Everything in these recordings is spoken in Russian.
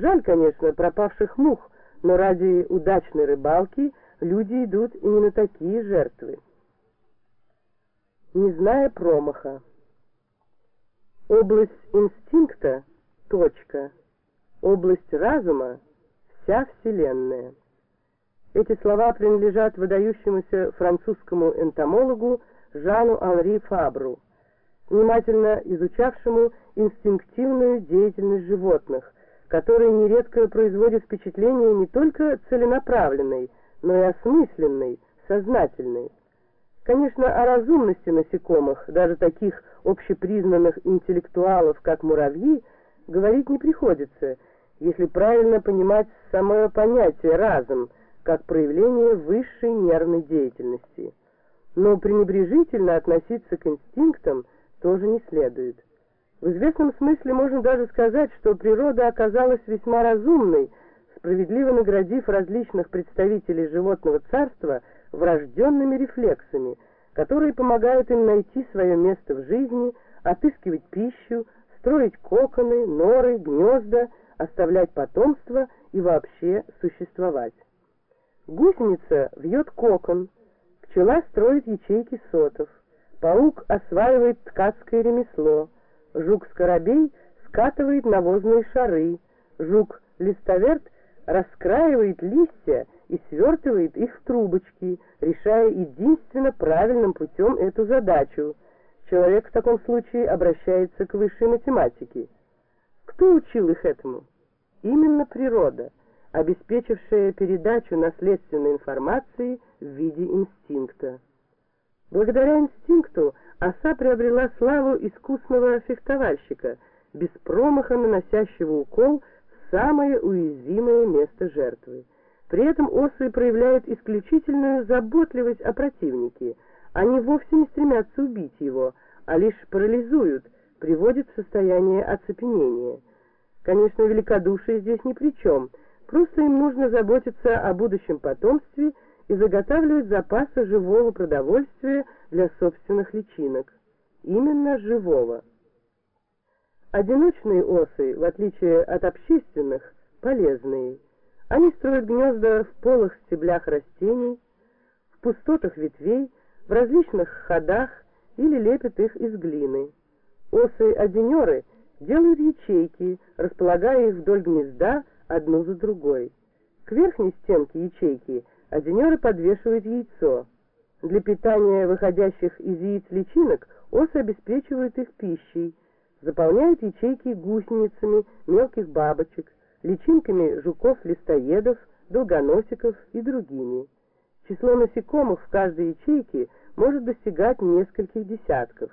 Жаль, конечно, пропавших мух, но ради удачной рыбалки люди идут и не на такие жертвы. Не зная промаха. Область инстинкта — точка. Область разума — вся Вселенная. Эти слова принадлежат выдающемуся французскому энтомологу Жану Анри Фабру, внимательно изучавшему инстинктивную деятельность животных, которая нередко производит впечатление не только целенаправленной, но и осмысленной, сознательной. Конечно, о разумности насекомых, даже таких общепризнанных интеллектуалов, как муравьи, говорить не приходится, если правильно понимать самое понятие «разум», как проявление высшей нервной деятельности. Но пренебрежительно относиться к инстинктам тоже не следует. В известном смысле можно даже сказать, что природа оказалась весьма разумной, справедливо наградив различных представителей животного царства – врожденными рефлексами, которые помогают им найти свое место в жизни, отыскивать пищу, строить коконы, норы, гнезда, оставлять потомство и вообще существовать. Гусеница вьет кокон, пчела строит ячейки сотов, паук осваивает ткацкое ремесло, жук-скоробей скатывает навозные шары, жук-листоверт раскраивает листья и свертывает их в трубочки, решая единственно правильным путем эту задачу. Человек в таком случае обращается к высшей математике. Кто учил их этому? Именно природа, обеспечившая передачу наследственной информации в виде инстинкта. Благодаря инстинкту оса приобрела славу искусного фехтовальщика, без промаха наносящего укол в самое уязвимое место жертвы. При этом осы проявляют исключительную заботливость о противнике. Они вовсе не стремятся убить его, а лишь парализуют, приводят в состояние оцепенения. Конечно, великодушие здесь ни при чем, просто им нужно заботиться о будущем потомстве и заготавливать запасы живого продовольствия для собственных личинок. Именно живого. Одиночные осы, в отличие от общественных, полезные – они строят гнезда в полых стеблях растений, в пустотах ветвей, в различных ходах или лепят их из глины. Осы-одинеры делают ячейки, располагая их вдоль гнезда одну за другой. К верхней стенке ячейки одинеры подвешивают яйцо. Для питания выходящих из яиц личинок осы обеспечивают их пищей, заполняют ячейки гусеницами мелких бабочек, личинками жуков-листоедов, долгоносиков и другими. Число насекомых в каждой ячейке может достигать нескольких десятков.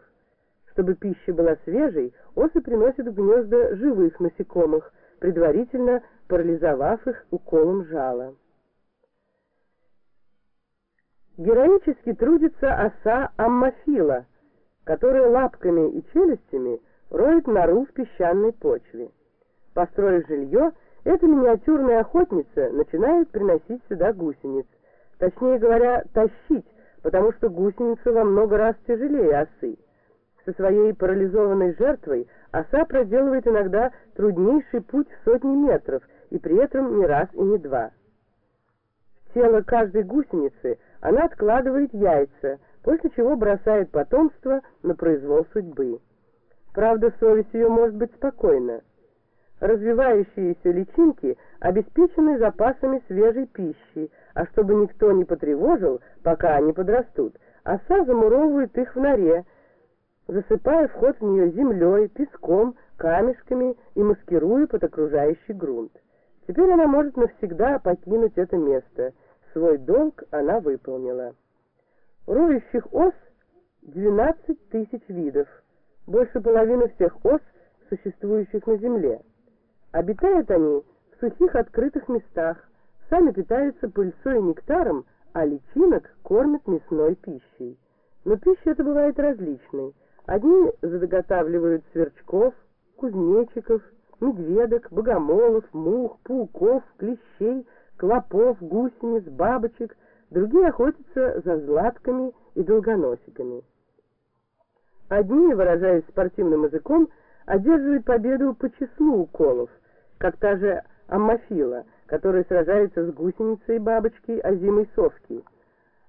Чтобы пища была свежей, осы приносят в гнезда живых насекомых, предварительно парализовав их уколом жала. Героически трудится оса аммофила, которая лапками и челюстями роет нору в песчаной почве. Построив жилье, эта миниатюрная охотница начинает приносить сюда гусениц. Точнее говоря, тащить, потому что гусеница во много раз тяжелее осы. Со своей парализованной жертвой оса проделывает иногда труднейший путь в сотни метров, и при этом не раз и не два. Тело каждой гусеницы она откладывает яйца, после чего бросает потомство на произвол судьбы. Правда, совесть ее может быть спокойна развивающиеся личинки обеспечены запасами свежей пищи, а чтобы никто не потревожил, пока они подрастут, оса замуровывает их в норе, засыпая вход в нее землей, песком, камешками и маскируя под окружающий грунт. Теперь она может навсегда покинуть это место. Свой долг она выполнила. Роющих ос 12 тысяч видов, больше половины всех ос, существующих на Земле. Обитают они в сухих открытых местах, сами питаются пыльцой и нектаром, а личинок кормят мясной пищей. Но пища эта бывает различной. Одни заготавливают сверчков, кузнечиков, медведок, богомолов, мух, пауков, клещей, клопов, гусениц, бабочек, другие охотятся за златками и долгоносиками. Одни, выражаясь спортивным языком, одерживают победу по числу уколов – как та же аммофила, который сражается с гусеницей бабочки, а зимой совки.